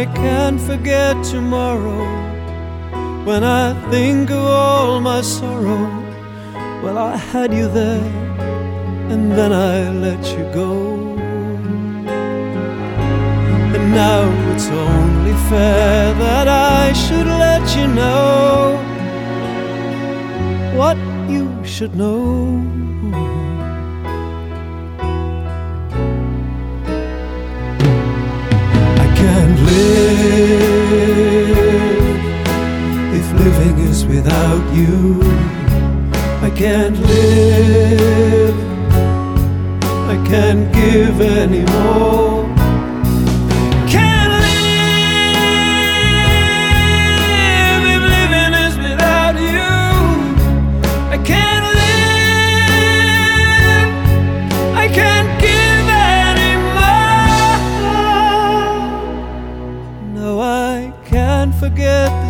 I can't forget tomorrow when I think of all my sorrow. Well, I had you there and then I let you go. And now it's only fair that I should let you know what you should know. Live if living is without you. I can't live, I can't give anymore.